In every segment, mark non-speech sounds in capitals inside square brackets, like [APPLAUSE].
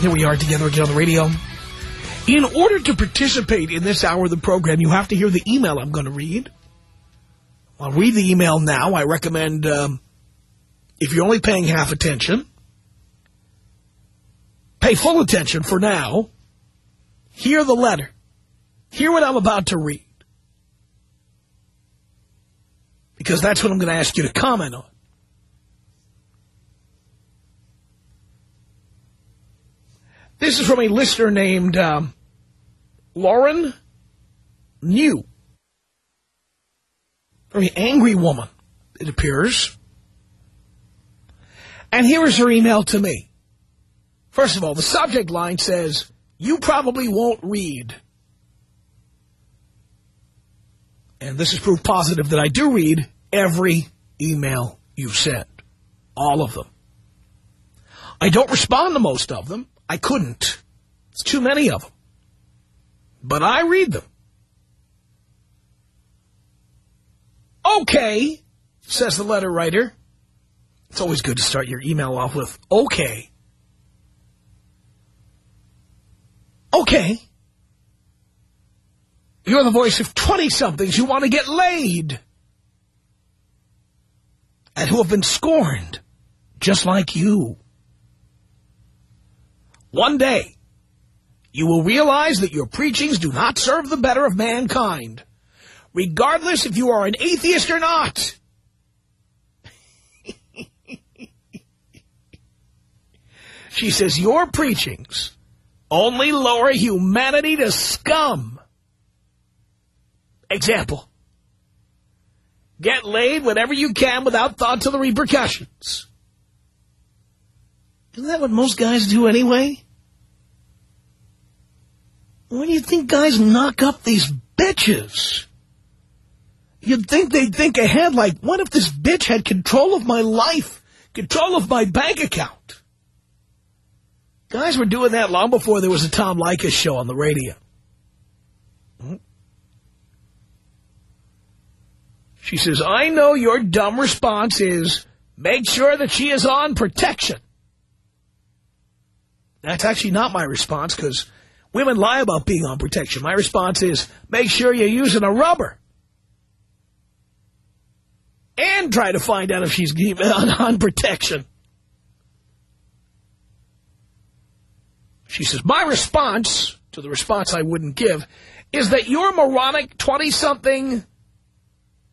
Here we are together again on the radio. In order to participate in this hour of the program, you have to hear the email I'm going to read. I'll read the email now. I recommend, um, if you're only paying half attention, pay full attention for now. Hear the letter. Hear what I'm about to read. Because that's what I'm going to ask you to comment on. This is from a listener named um, Lauren New. Very angry woman, it appears. And here is her email to me. First of all, the subject line says, you probably won't read. And this is proof positive that I do read every email you send. All of them. I don't respond to most of them. I couldn't. It's too many of them. But I read them. Okay, says the letter writer. It's always good to start your email off with, okay. Okay. You're the voice of 20-somethings who want to get laid. And who have been scorned, just like you. One day, you will realize that your preachings do not serve the better of mankind, regardless if you are an atheist or not. [LAUGHS] she says, your preachings only lower humanity to scum. Example. Get laid whenever you can without thought to the repercussions. Isn't that what most guys do anyway? When do you think guys knock up these bitches? You'd think they'd think ahead like, what if this bitch had control of my life, control of my bank account? Guys were doing that long before there was a Tom Leykis show on the radio. Hmm? She says, I know your dumb response is, make sure that she is on protection. That's actually not my response because women lie about being on protection. My response is, make sure you're using a rubber. And try to find out if she's [LAUGHS] on, on protection. She says, my response to the response I wouldn't give is that your moronic 20-something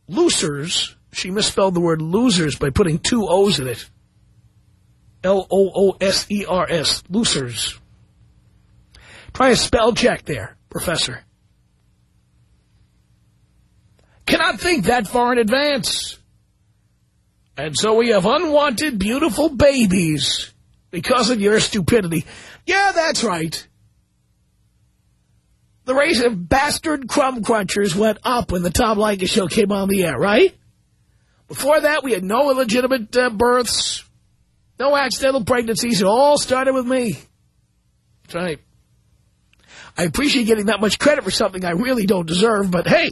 losers, she misspelled the word losers by putting two O's in it, L-O-O-S-E-R-S, losers. Try a spell check there, Professor. Cannot think that far in advance. And so we have unwanted, beautiful babies because of your stupidity. Yeah, that's right. The race of bastard crumb crunchers went up when the Tom Leykis show came on the air, right? Before that, we had no illegitimate uh, births, no accidental pregnancies. It all started with me. That's right. I appreciate getting that much credit for something I really don't deserve, but hey.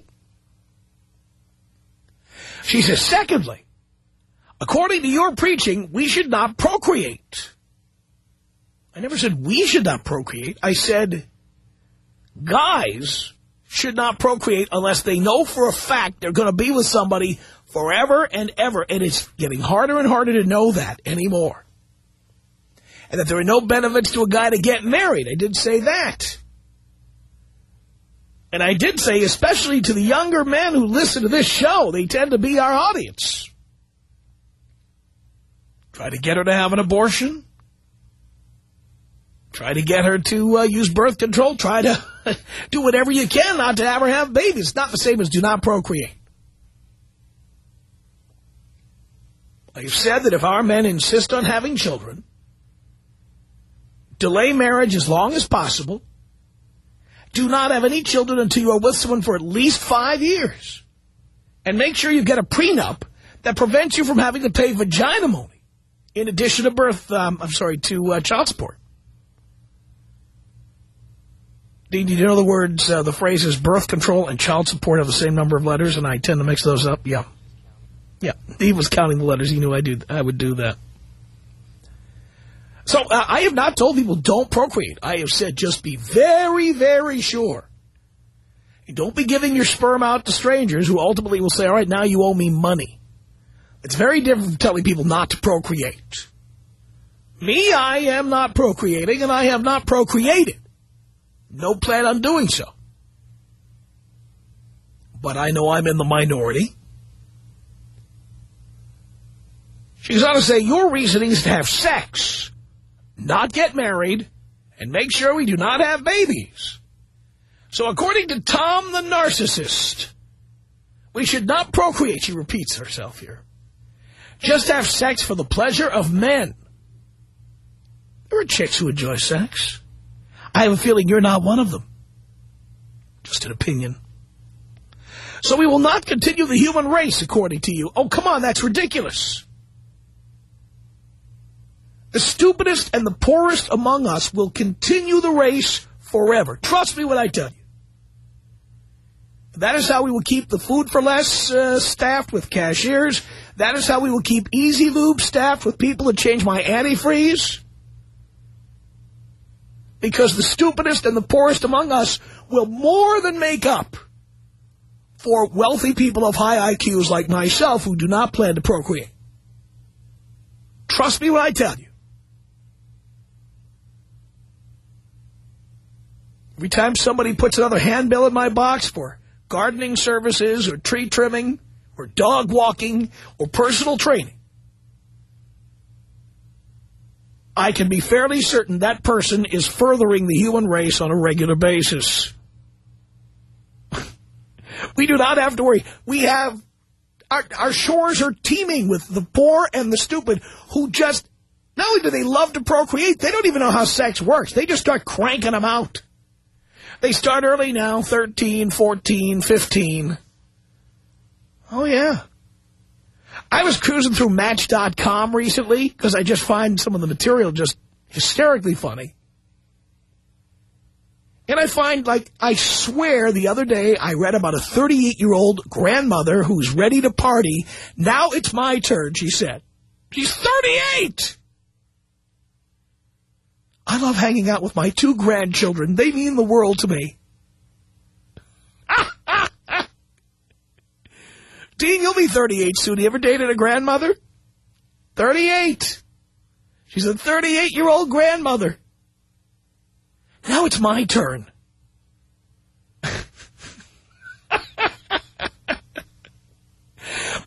She says, secondly, according to your preaching, we should not procreate. I never said we should not procreate. I said guys should not procreate unless they know for a fact they're going to be with somebody forever and ever. And it's getting harder and harder to know that anymore. And that there are no benefits to a guy to get married. I did say that. And I did say, especially to the younger men who listen to this show, they tend to be our audience. Try to get her to have an abortion. Try to get her to uh, use birth control. Try to [LAUGHS] do whatever you can not to have her have babies. It's not the same as do not procreate. I've said that if our men insist on having children, delay marriage as long as possible, do not have any children until you are with someone for at least five years, and make sure you get a prenup that prevents you from having to pay vagina money in addition to birth, um, I'm sorry, to uh, child support. Did you know the words, uh, the phrases birth control and child support have the same number of letters, and I tend to mix those up? Yeah. Yeah, he was counting the letters. He knew I do. I would do that. So uh, I have not told people don't procreate. I have said just be very, very sure. And don't be giving your sperm out to strangers who ultimately will say, all right, now you owe me money. It's very different from telling people not to procreate. Me, I am not procreating, and I have not procreated. No plan on doing so. But I know I'm in the minority. She's on to say, your reasoning is to have sex, not get married, and make sure we do not have babies. So according to Tom the narcissist, we should not procreate, she repeats herself here. Just have sex for the pleasure of men. There are chicks who enjoy sex. I have a feeling you're not one of them. Just an opinion. So we will not continue the human race, according to you. Oh, come on, that's ridiculous. The stupidest and the poorest among us will continue the race forever. Trust me when I tell you. That is how we will keep the food for less uh, staffed with cashiers. That is how we will keep Easy Lube staffed with people to change my antifreeze. Because the stupidest and the poorest among us will more than make up for wealthy people of high IQs like myself who do not plan to procreate. Trust me when I tell you. Every time somebody puts another handbill in my box for gardening services or tree trimming or dog walking or personal training, I can be fairly certain that person is furthering the human race on a regular basis. [LAUGHS] we do not have to worry. We have, our, our shores are teeming with the poor and the stupid who just, not only do they love to procreate, they don't even know how sex works. They just start cranking them out. They start early now, 13, 14, 15. Oh, yeah. I was cruising through Match.com recently because I just find some of the material just hysterically funny. And I find, like, I swear the other day I read about a 38-year-old grandmother who's ready to party. Now it's my turn, she said. She's 38! I love hanging out with my two grandchildren. They mean the world to me. [LAUGHS] Dean, you'll be 38 soon. You ever dated a grandmother? 38. She's a 38-year-old grandmother. Now it's my turn.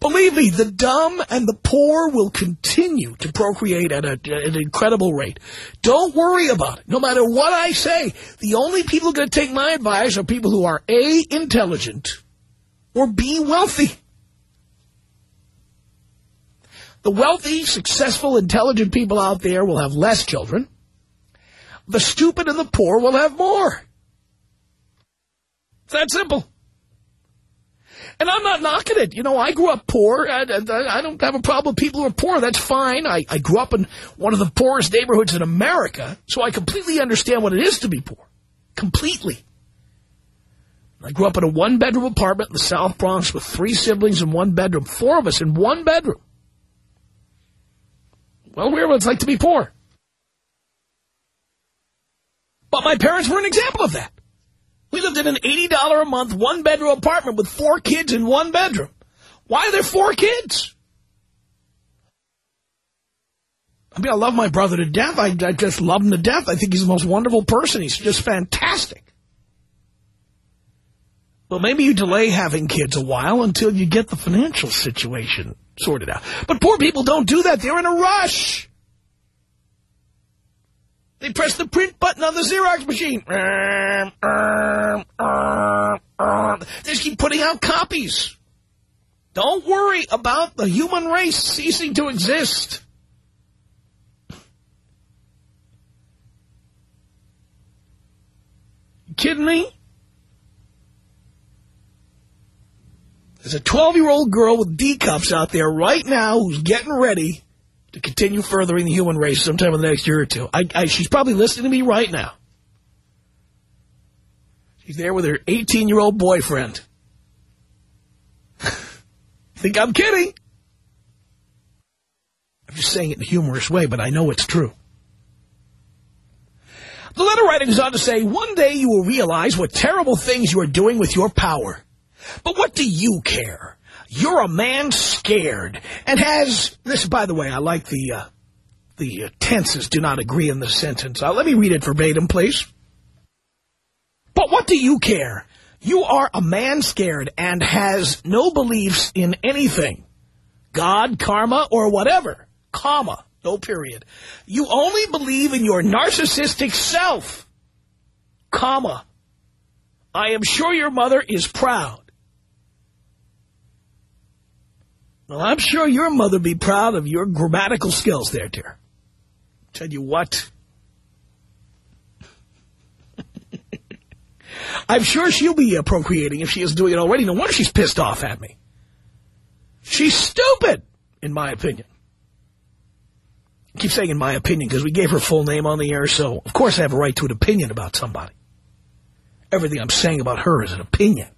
Believe me, the dumb and the poor will continue to procreate at, a, at, an incredible rate. Don't worry about it. No matter what I say, the only people going to take my advice are people who are A, intelligent, or B, wealthy. The wealthy, successful, intelligent people out there will have less children. The stupid and the poor will have more. It's that simple. And I'm not knocking it. You know, I grew up poor. I, I, I don't have a problem with people who are poor. That's fine. I, I grew up in one of the poorest neighborhoods in America, so I completely understand what it is to be poor. Completely. I grew up in a one-bedroom apartment in the South Bronx with three siblings in one bedroom. Four of us in one bedroom. Well, we're what it's like to be poor. But my parents were an example of that. We lived in an $80 a month, one-bedroom apartment with four kids in one bedroom. Why are there four kids? I mean, I love my brother to death. I, I just love him to death. I think he's the most wonderful person. He's just fantastic. Well, maybe you delay having kids a while until you get the financial situation sorted out. But poor people don't do that. They're in a rush. They press the print button on the Xerox machine. They just keep putting out copies. Don't worry about the human race ceasing to exist. You kidding me? There's a 12-year-old girl with D cups out there right now who's getting ready to continue furthering the human race sometime in the next year or two. I, I, she's probably listening to me right now. She's there with her 18-year-old boyfriend. [LAUGHS] Think I'm kidding? I'm just saying it in a humorous way, but I know it's true. The letter writer goes on to say, one day you will realize what terrible things you are doing with your power. But what do you care? You're a man scared and has this. By the way, I like the uh, the uh, tenses do not agree in the sentence. Uh, let me read it verbatim, please. But what do you care? You are a man scared and has no beliefs in anything, God, karma, or whatever. Comma, no period. You only believe in your narcissistic self. Comma. I am sure your mother is proud. Well, I'm sure your mother be proud of your grammatical skills there, dear. Tell you what. [LAUGHS] I'm sure she'll be uh, procreating if she isn't doing it already. No wonder she's pissed off at me. She's stupid, in my opinion. I keep saying in my opinion because we gave her full name on the air, so of course I have a right to an opinion about somebody. Everything I'm saying about her is an opinion.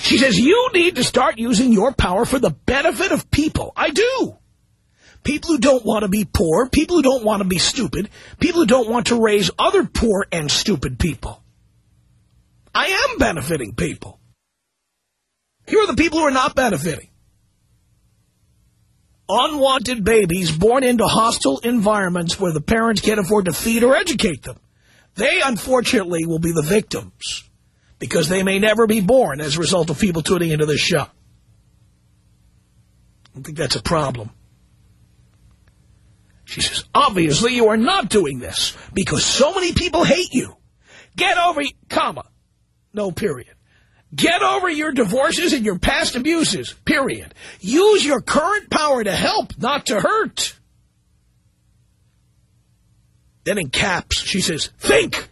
She says, you need to start using your power for the benefit of people. I do. People who don't want to be poor, people who don't want to be stupid, people who don't want to raise other poor and stupid people. I am benefiting people. Here are the people who are not benefiting. Unwanted babies born into hostile environments where the parents can't afford to feed or educate them. They, unfortunately, will be the victims because they may never be born as a result of people tuning into this show. I think that's a problem. She says, obviously you are not doing this because so many people hate you. Get over, comma, no period. Get over your divorces and your past abuses, period. Use your current power to help, not to hurt. Then in caps, she says, think.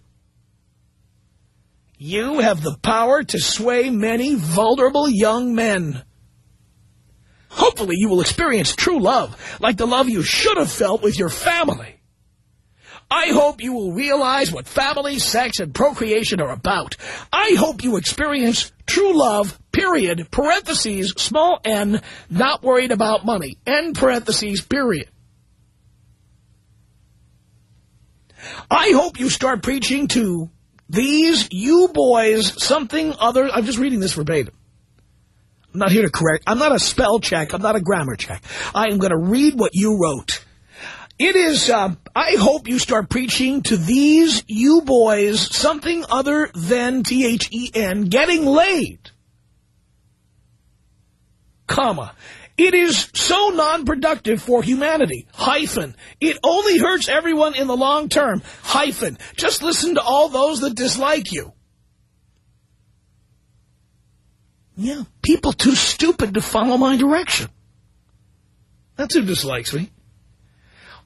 You have the power to sway many vulnerable young men. Hopefully you will experience true love, like the love you should have felt with your family. I hope you will realize what family, sex, and procreation are about. I hope you experience true love, period, parentheses, small n, not worried about money, end parentheses, period. I hope you start preaching to these, you boys, something other... I'm just reading this verbatim. I'm not here to correct. I'm not a spell check. I'm not a grammar check. I am going to read what you wrote. It is, uh, I hope you start preaching to these, you boys, something other than T-H-E-N, getting laid. Comma. It is so non-productive for humanity. Hyphen. It only hurts everyone in the long term. Hyphen. Just listen to all those that dislike you. Yeah, people too stupid to follow my direction. That's who dislikes me.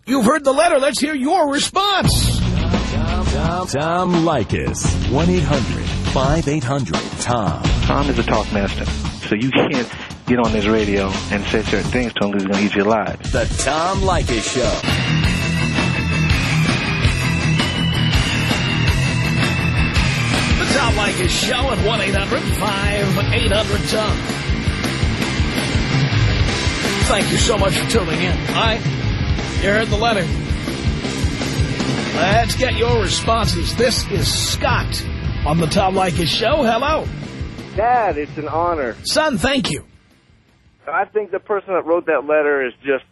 You've heard the letter. Let's hear your response. Tom, Tom, Tom Leykis. 1-800-5800-TOM. Tom is a talk master, so you can't get on this radio and say certain things to him because he's going to eat you alive. The Tom Leykis Show. The Tom Leykis Show at 1-800-5800-TOM. Thank you so much for tuning in. All right. You heard the letter. Let's get your responses. This is Scott on the Tom Leykis Show. Hello. Dad, it's an honor. Son, thank you. I think the person that wrote that letter is just,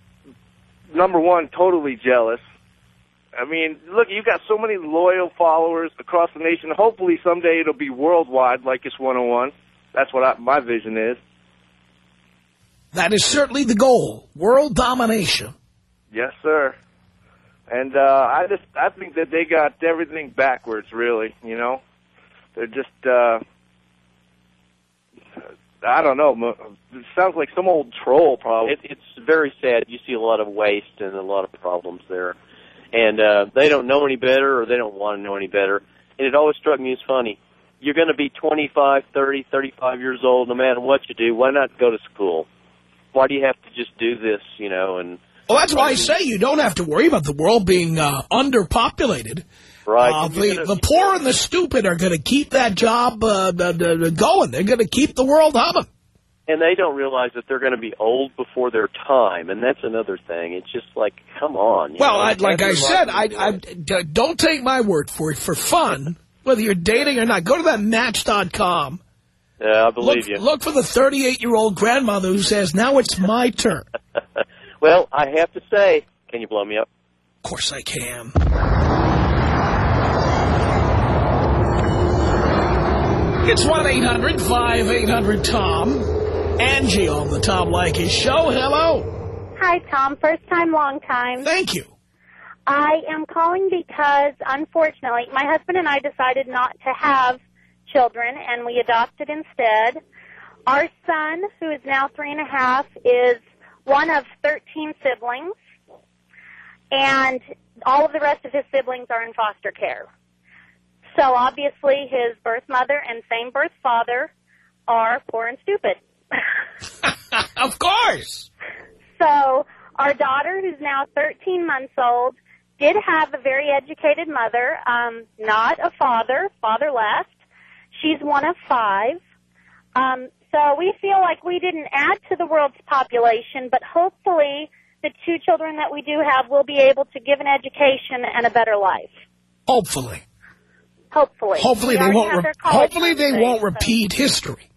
number one, totally jealous. I mean, look—you've got so many loyal followers across the nation. Hopefully, someday it'll be worldwide, like it's 101. That's what I, my vision is. That is certainly the goal. World domination. Yes, sir. And uh, I just I think that they got everything backwards. Really, you know, they're just uh, I don't know. mo- It sounds like some old troll, probably. It, it's very sad. You see a lot of waste and a lot of problems there, and uh, they don't know any better, or they don't want to know any better. And it always struck me as funny. You're going to be 25, 30, 35 years old, no matter what you do. Why not go to school? Why do you have to just do this, you know? And Well, that's why I say you don't have to worry about the world being uh, underpopulated. Right, Uh, the, gonna- the poor and the stupid are going to keep that job uh, going. They're going to keep the world humming. and they don't realize that they're going to be old before their time, and that's another thing. It's just like, come on. Well, I, like I said, I, I, don't take my word for it. For fun, whether you're dating or not, go to that Match.com. Yeah, I believe Look, you. look for the 38-year-old grandmother who says, now it's my turn. [LAUGHS] well, I have to say, can you blow me up? Of course I can. It's 1-800-5800-TOM. Angie on the Tom Leykis show. Hello. Hi, Tom. First time, long time. Thank you. I am calling because, unfortunately, my husband and I decided not to have children, and we adopted instead. Our son, who is now three and a half, is one of 13 siblings, and all of the rest of his siblings are in foster care. So obviously his birth mother and same birth father are poor and stupid. [LAUGHS] of course. So our daughter, who's now 13 months old, did have a very educated mother, um, not a father. Father left. She's one of five. Um, so we feel like we didn't add to the world's population, but hopefully the two children that we do have will be able to give an education and a better life. Hopefully. Hopefully. Hopefully We they won't. have Re their college hopefully they funds won't saved, so- repeat history.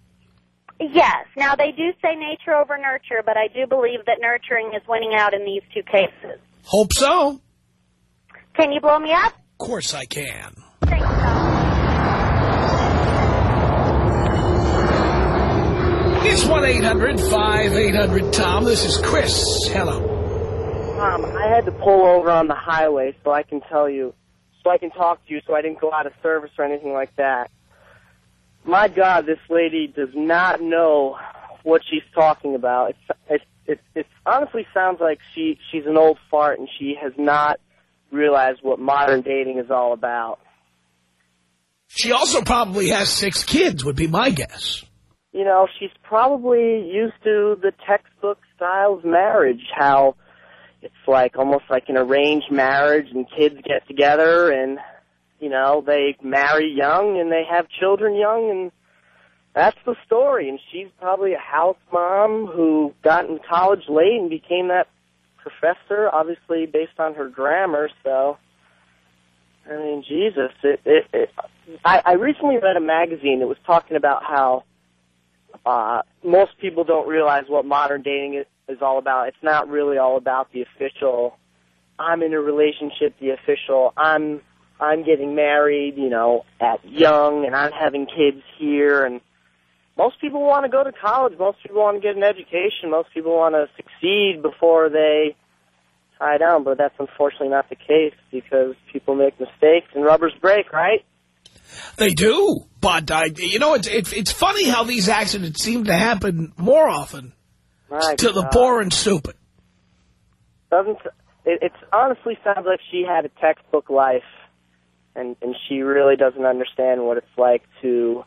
Yes. Now they do say nature over nurture, but I do believe that nurturing is winning out in these two cases. Hope so. Can you blow me up? Of course I can. Thanks, Tom. It's 1-800-5800-TOM. This is Chris. Hello. Tom, I had to pull over on the highway so I can tell you, so I can talk to you, so I didn't go out of service or anything like that. My God, this lady does not know what she's talking about. It's it it, it honestly sounds like she she's an old fart and she has not realized what modern dating is all about. She also probably has six kids, would be my guess. you know, she's probably used to the textbook style of marriage, how it's like almost like an arranged marriage and kids get together and, you know, they marry young and they have children young and that's the story. And she's probably a house mom who got in college late and became that professor, obviously based on her grammar, so. I mean, Jesus, it, it, it I, I recently read a magazine that was talking about how uh, most people don't realize what modern dating is, is all about. It's not really all about the official. I'm in a relationship. The official. I'm I'm getting married. You know, at young, and I'm having kids here. And most people want to go to college. Most people want to get an education. Most people want to succeed before they tie down. But that's unfortunately not the case because people make mistakes and rubbers break. Right? They do, but I, you know, it's it's it's funny how these accidents seem to happen more often My to the God. poor and stupid. doesn't it, it honestly sounds like she had a textbook life and and she really doesn't understand what it's like to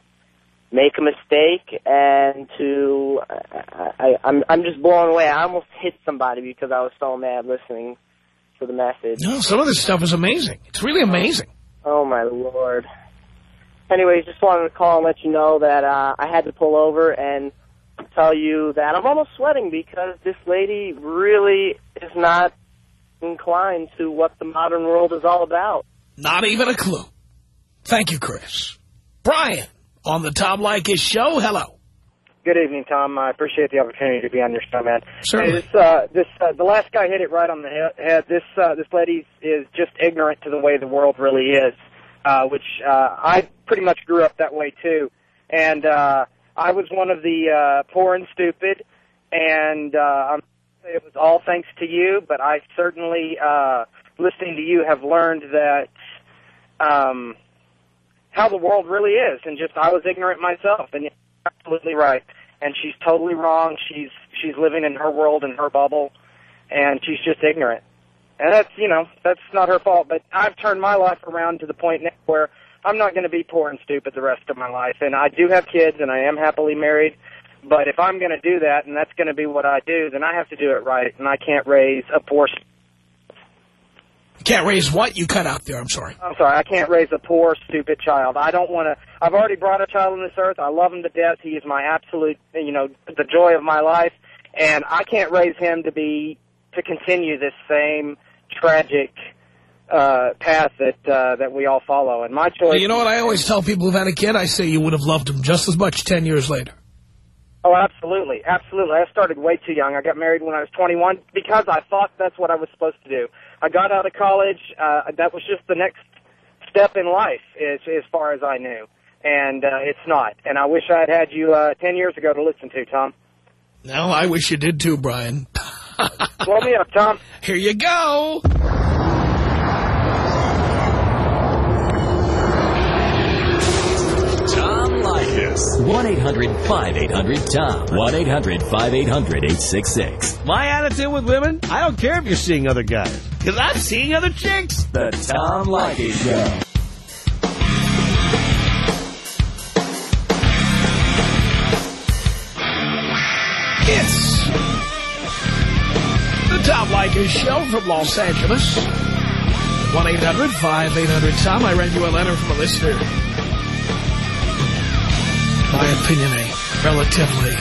make a mistake and to I, I I'm I'm just blown away. I almost hit somebody because I was so mad listening to the message. No, some of this stuff is amazing. It's really amazing. Oh my lord. Anyways, just wanted to call and let you know that uh, I had to pull over and tell you that I'm almost sweating because this lady really is not inclined to what the modern world is all about. Not even a clue. Thank you, Chris. Brian on the Tom Leykis show. Hello. good evening, Tom. I appreciate the opportunity to be on your show, man. Certainly. Hey, this, uh, this, uh, the last guy hit it right on the head. This, uh, this lady is just ignorant to the way the world really is, uh, which uh, I pretty much grew up that way too. And uh, I was one of the uh, poor and stupid, and uh, I'm it was all thanks to you. But I certainly, uh, listening to you, have learned that. Um, how the world really is, and just I was ignorant myself, and you're absolutely right. And she's totally wrong. She's she's living in her world and her bubble, and she's just ignorant. And that's you know that's not her fault. But I've turned my life around to the point now where I'm not going to be poor and stupid the rest of my life. And I do have kids, and I am happily married. But if I'm going to do that, and that's going to be what I do, then I have to do it right, and I can't raise a poor Can't raise what? You cut out there. I'm sorry. I'm sorry, I can't raise a poor, stupid child. I don't want to. I've already brought a child on this earth. I love him to death. He is my absolute, you know, the joy of my life, and I can't raise him to be to continue this same tragic uh, path that uh, that we all follow. And my choice. You know what I always tell people who've had a kid? I say you would have loved him just as much 10 years later. Oh, absolutely, absolutely. I started way too young. I got married when I was 21 because I thought that's what I was supposed to do. I got out of college. Uh, that was just the next step in life, as, as far as I knew. And uh, it's not. And I wish I had had you uh, 10 years ago to listen to, Tom. No, I wish you did too, Brian. [LAUGHS] Blow me up, Tom. Here you go. Leykis. 1-800-5800-TOM. 1-800-5800-866. My attitude with women, I don't care if you're seeing other guys. Because I'm seeing other chicks. The Tom Leykis Show. It's the Tom Leykis Show from Los Angeles. 1-800-5800-TOM. I read you a letter from a listener. My opinion, a relatively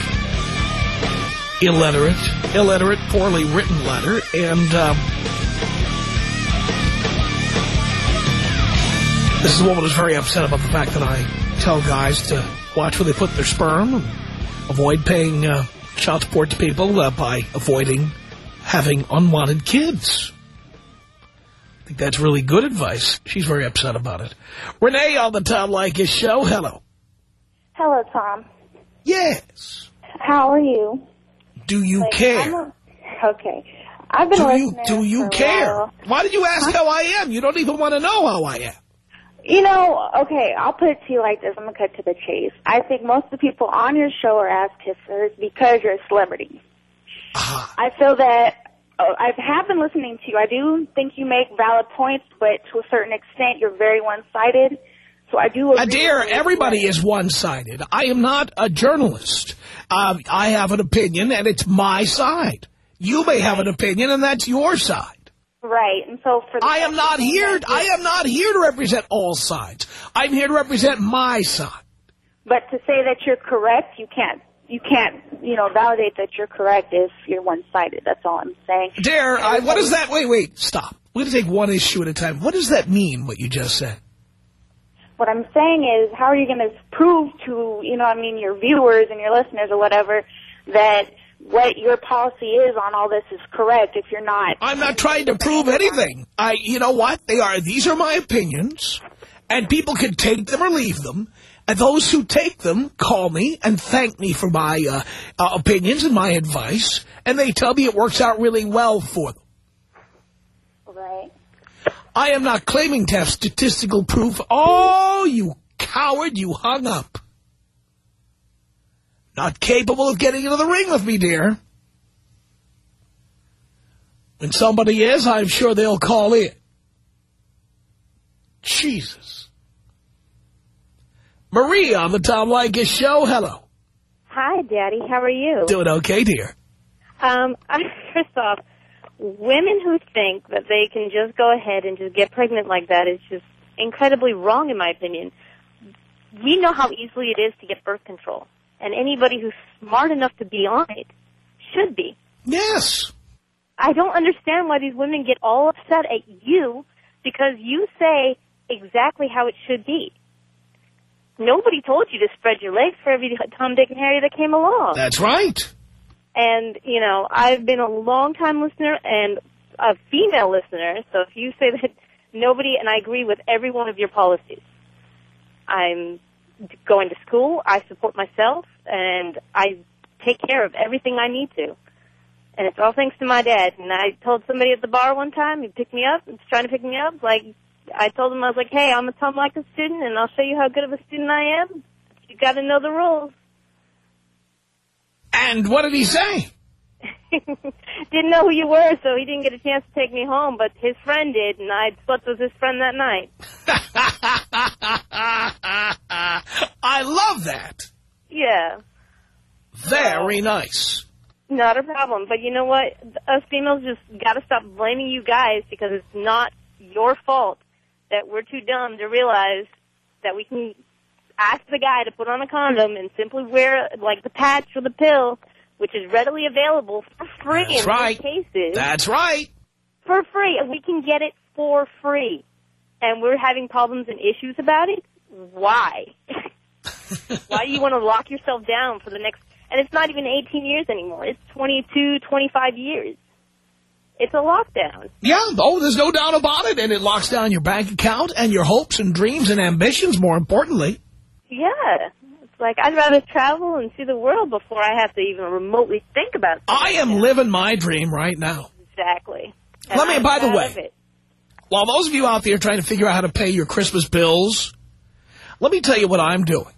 illiterate, illiterate, poorly written letter. And um, this is a woman who's very upset about the fact that I tell guys to watch where they put their sperm and avoid paying uh, child support to people uh, by avoiding having unwanted kids. I think that's really good advice. She's very upset about it. Renee on the Tom Leykis show. Hello. Hello, Tom. Yes. How are you? Do you Like, care? I'm a- okay. I've been Do you, listening do you for a care? Why did you ask how I am? You don't even want to know how I am. You know, okay, I'll put it to you like this. I'm going to cut to the chase. I think most of the people on your show are ass kissers because you're a celebrity. I feel that uh, I have been listening to you. I do think you make valid points, but to a certain extent, you're very one-sided. So I do agree dear, with you. everybody is one-sided. I am not a journalist. Um, I have an opinion, and it's my side. You may have an opinion, and that's your side. Right, and so for the I am not here. I am not here to represent all sides. I'm here to represent my side. But to say that you're correct, you can't. You can't, you know, validate that you're correct if you're one-sided. That's all I'm saying. Dear, I, what does that? Wait, wait, stop. We're going to take one issue at a time. What does that mean? What you just said? What I'm saying is, how are you going to prove to, you know, I mean, your viewers and your listeners or whatever, that what your policy is on all this is correct if you're not? I'm not trying to prove anything. I, you know what? They are. These are my opinions, and people can take them or leave them. And those who take them call me and thank me for my uh, uh, opinions and my advice, and they tell me it works out really well for them. I am not claiming to have statistical proof. Oh, you coward, you hung up. Not capable of getting into the ring with me, dear. When somebody is, I'm sure they'll call in. Jesus. Maria on the Tom Leykis show. Hello. Hi, Daddy. How are you? Doing okay, dear. Um, I, [LAUGHS] first off, women who think that they can just go ahead and just get pregnant like that is just incredibly wrong, in my opinion. We know how easily it is to get birth control, and anybody who's smart enough to be on it should be. Yes. I don't understand why these women get all upset at you because you say exactly how it should be. nobody told you to spread your legs for every [LAUGHS] Tom, Dick, and Harry that came along. That's right. And, you know, I've been a long-time listener and a female listener, so if you say that nobody, and I agree with every one of your policies. I'm going to school, I support myself, and I take care of everything I need to. And it's all thanks to my dad. And I told somebody at the bar one time, he picked me up, he was trying to pick me up, like, I told him, I was like, hey, I'm a Tom Leykis student, and I'll show you how good of a student I am. You gotta know the rules. And what did he say? [LAUGHS] didn't know who you were, so he didn't get a chance to take me home, but his friend did, and I slept with his friend that night. [LAUGHS] I love that. Yeah. Very nice. Not a problem. But you know what? Us females just got to stop blaming you guys because it's not your fault that we're too dumb to realize that we can ask the guy to put on a condom and simply wear like the patch or the pill, which is readily available for free That's in right. most cases. That's right. For free. We can get it for free. And we're having problems and issues about it. Why? [LAUGHS] Why do you want to lock yourself down for the next, and it's not even 18 years anymore. It's 22, 25 years. It's a lockdown. Yeah, oh, there's no doubt about it. And it locks down your bank account and your hopes and dreams and ambitions, more importantly. Yeah. It's like, I'd rather travel and see the world before I have to even remotely think about it. I am living my dream right now. Exactly. And Let me, I'm by the way, while those of you out there trying to figure out how to pay your Christmas bills, let me tell you what I'm doing.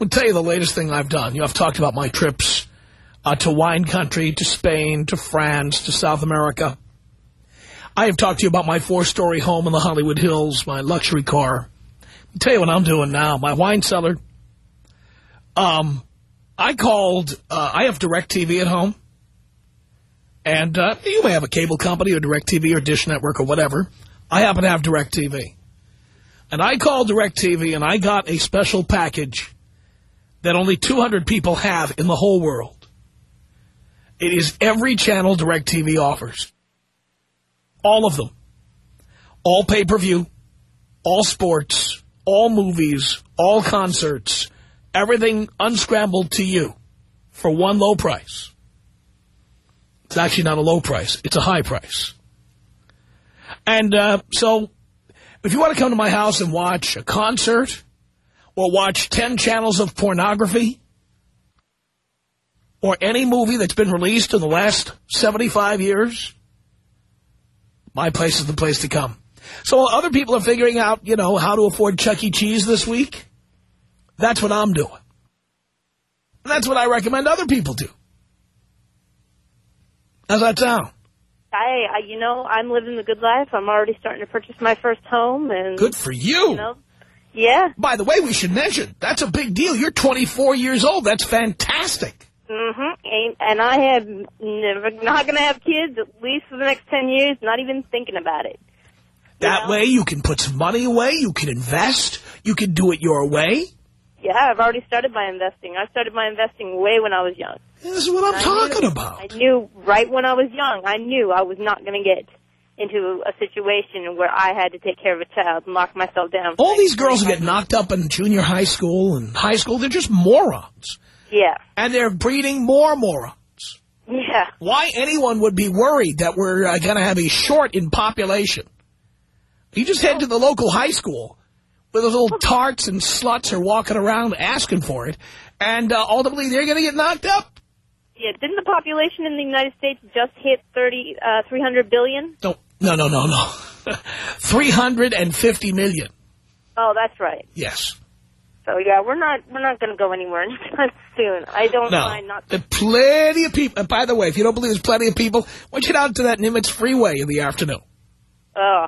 I'll tell you the latest thing I've done. You know, I've talked about my trips uh, to wine country, to Spain, to France, to South America. I have talked to you about my four-story home in the Hollywood Hills, my luxury car. Tell you what I'm doing now. My wine cellar. Um, I called, uh, I have DirecTV at home. And uh, you may have a cable company or DirecTV or Dish Network or whatever. I happen to have DirecTV. And I called DirecTV and I got a special package that only 200 people have in the whole world. It is every channel DirecTV offers. All of them. All pay-per-view, all sports, all movies, all concerts, everything unscrambled to you for one low price. It's actually not a low price. It's a high price. And uh, so if you want to come to my house and watch a concert or watch 10 channels of pornography or any movie that's been released in the last 75 years, my place is the place to come. So while other people are figuring out, you know, how to afford Chuck E. Cheese this week, that's what I'm doing. And that's what I recommend other people do. How's that sound? I, I, you know, I'm living the good life. I'm already starting to purchase my first home, and Good for you. You know, yeah. By the way, we should mention, that's a big deal. You're 24 years old. That's fantastic. Mm-hmm. And, and I have never not going to have kids at least for the next ten years. Not even thinking about it. That way you can put some money away. You can invest. You can do it your way. Yeah, I've already started my investing. I started my investing way when I was young. This is what I'm I talking knew- about. I knew right when I was young, I knew I was not going to get into a situation where I had to take care of a child and lock myself down. All these girls who get knocked up in junior high school and high school, they're just morons. Yeah. And they're breeding more morons. Yeah. Why anyone would be worried that we're uh, going to have a short in population? You just head to the local high school where those little tarts and sluts are walking around asking for it, and uh, ultimately they're going to get knocked up. Yeah, didn't the population in the United States just hit 30, uh, 300 billion? No, no, no, no, no. [LAUGHS] 350 million. Oh, that's right. Yes. So yeah, we're not we're not going to go anywhere [LAUGHS] anytime soon. I don't No. mind not. There plenty of people. And by the way, if you don't believe there's plenty of people, why don't you get out to that Nimitz freeway in the afternoon? Oh,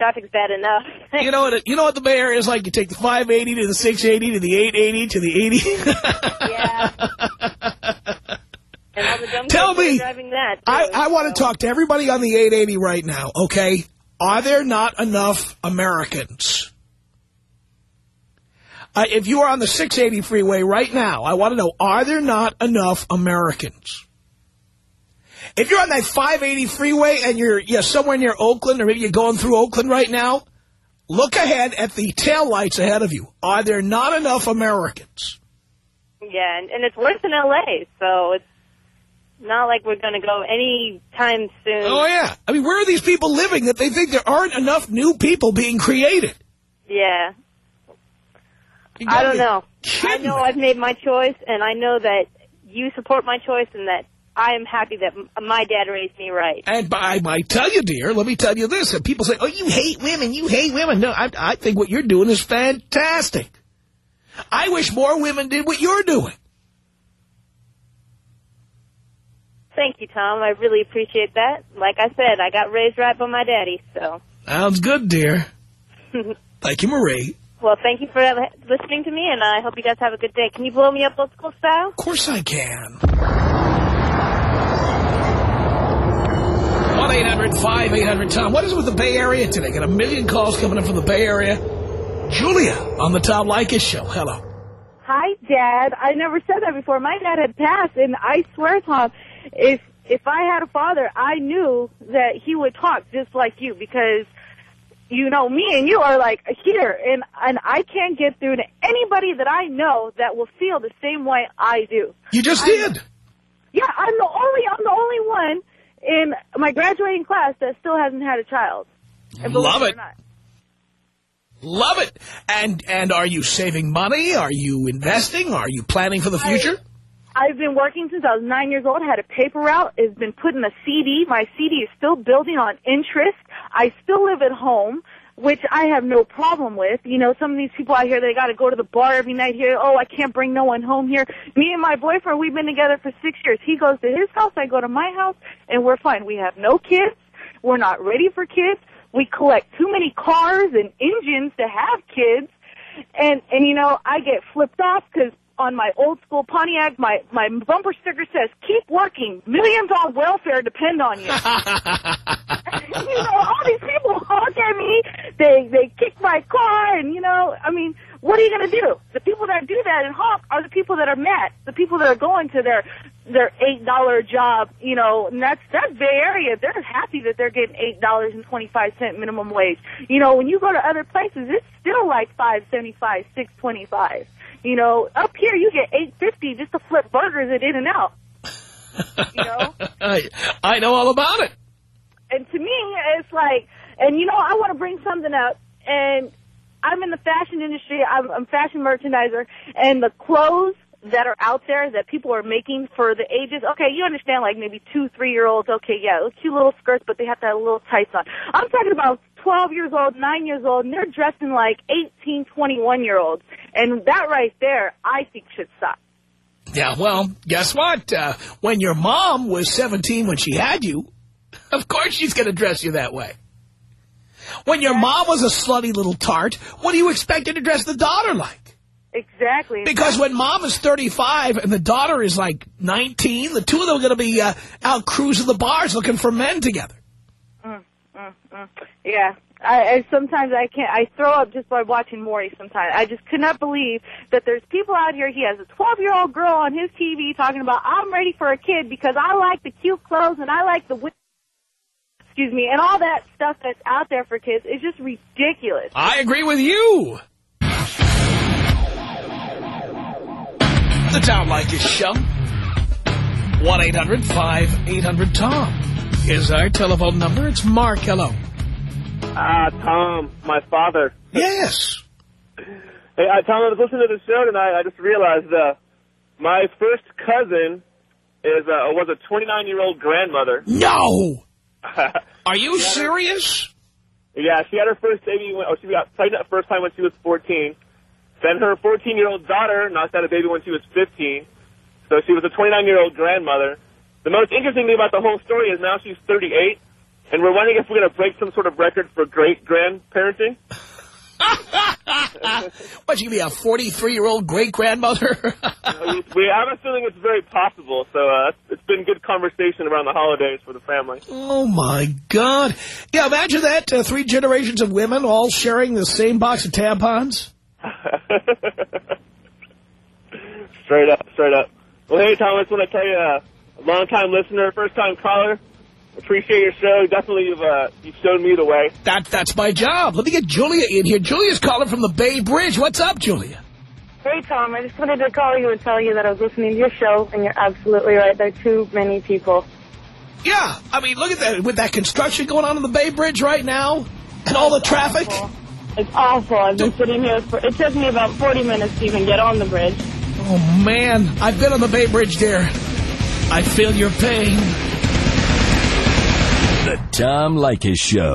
traffic's bad enough. You know what? You know what the Bay Area is like. You take the 580 to the 680 to the 880 to the 80. yeah. And all the dumb Tell me. driving that. Too, I, I want to talk to everybody on the 880 right now. Okay, are there not enough Americans? Uh, if you are on the 680 freeway right now, I want to know: Are there not enough Americans? If you're on that 580 freeway and you're yeah somewhere near Oakland, or maybe you're going through Oakland right now, look ahead at the taillights ahead of you. Are there not enough Americans? Yeah, and, and it's worse in L.A., so it's not like we're going to go any time soon. Oh, yeah. I mean, where are these people living that they think there aren't enough new people being created? Yeah. I don't know. I know. I've made my choice, and I know that you support my choice, and that I am happy that my dad raised me right. And I might tell you, dear, let me tell you this. And people say, oh, you hate women, you hate women. No, I, I think what you're doing is fantastic. I wish more women did what you're doing. Thank you, Tom. I really appreciate that. Like I said, I got raised right by my daddy, so. Sounds good, dear. [LAUGHS] Thank you, Marie. well, thank you for listening to me, and I hope you guys have a good day. Can you blow me up old school style? Of course I can. 1-800-5800-TOM. What is it with the Bay Area today? Got a million calls coming in from the Bay Area. Julia on the Tom Leykis show. Hello. Hi, Dad. I never said that before. My dad had passed, and I swear, Tom, if if I had a father, I knew that he would talk just like you because you know me and you are like here, and and I can't get through to anybody that I know that will feel the same way I do. You just I- did. Yeah, I'm the only I'm the only one in my graduating class that still hasn't had a child. Love it. Love it. And and are you saving money? Are you investing? Are you planning for the future? I've been working since I was nine years old. Had a paper route. It's been put in a CD. My CD is still building on interest. I still live at home, which I have no problem with. You know, some of these people out here, they got to go to the bar every night here. Oh, I can't bring no one home here. Me and my boyfriend, we've been together for six years. He goes to his house, I go to my house, and we're fine. We have no kids. We're not ready for kids. We collect too many cars and engines to have kids. And, and you know, I get flipped off because on my old school Pontiac, my, my bumper sticker says, keep working. Millions on welfare depend on you. [LAUGHS] [LAUGHS] you know, all these people honk at me. They, they kick my car and, you know, I mean, what are you going to do? The people that do that and honk are the people that are mad. The people that are going to their, their eight dollar job, you know, and that's, that's Bay Area. They're happy that they're getting eight dollars and twenty five cent minimum wage. You know, when you go to other places, it's still like five seventy five, six twenty five. You know, up here you get eight fifty just to flip burgers at In and Out. You know? [LAUGHS] I, I know all about it. and to me, it's like, and you know, I want to bring something up, and I'm in the fashion industry. I'm, a fashion merchandiser, and the clothes that are out there that people are making for the ages. Okay, you understand, like maybe two, three year olds. Okay, yeah, cute little skirts, but they have to have little tights on. I'm talking about 12 years old, 9 years old, and they're dressing like 18, 21 year olds. And that right there, I think should stop. Yeah, well, guess what? Uh, when your mom was 17 when she had you, [LAUGHS] of course she's going to dress you that way. When your mom was a slutty little tart, what do you expect her to dress the daughter like? Exactly. Because when mom is 35 and the daughter is like 19, the two of them are going to be uh, out cruising the bars looking for men together. Mm, mm, mm. Yeah. I, I sometimes I can't. I throw up just by watching Maury. Sometimes I just could not believe that there's people out here. He has a 12 year old girl on his TV talking about I'm ready for a kid because I like the cute clothes and I like the excuse me and all that stuff that's out there for kids is just ridiculous. I agree with you. The Tom Leykis Show. 1-800-5800-TOM is our telephone number. It's Mark. Hello. Ah, Tom, my father. Yes. Hey, uh, Tom, I was listening to the show tonight. I just realized uh, my first cousin is uh, was a 29 year old grandmother. No. [LAUGHS] Are you serious? Yeah, she had her first baby. When, oh, she got pregnant the first time when she was 14. Then her 14 year old daughter knocked out a baby when she was 15. So she was a 29 year old grandmother. The most interesting thing about the whole story is now she's 38, and we're wondering if we're going to break some sort of record for great grandparenting. [LAUGHS] What, you be a 43-year-old great-grandmother? [LAUGHS] we, we have a feeling it's very possible. So uh, it's been good conversation around the holidays for the family. oh, my God. Yeah, imagine that. Uh, three generations of women all sharing the same box of tampons. [LAUGHS] straight up, straight up. Well, hey, I just want to tell you, uh, long time listener, first time caller. Appreciate your show. Definitely, you've uh, you've shown me the way. That that's my job. Let me get Julia in here. Julia's calling from the Bay Bridge. What's up, Julia? Hey, Tom. I just wanted to call you and tell you that I was listening to your show, and you're absolutely right. There are too many people. Yeah, I mean, look at that. With that construction going on in the Bay Bridge right now, and all the traffic. Awful. It's awful. I've been sitting here for. It took me about 40 minutes to even get on the bridge. Oh man, I've been on the Bay Bridge, dear. I feel your pain. The Tom Leykis Show.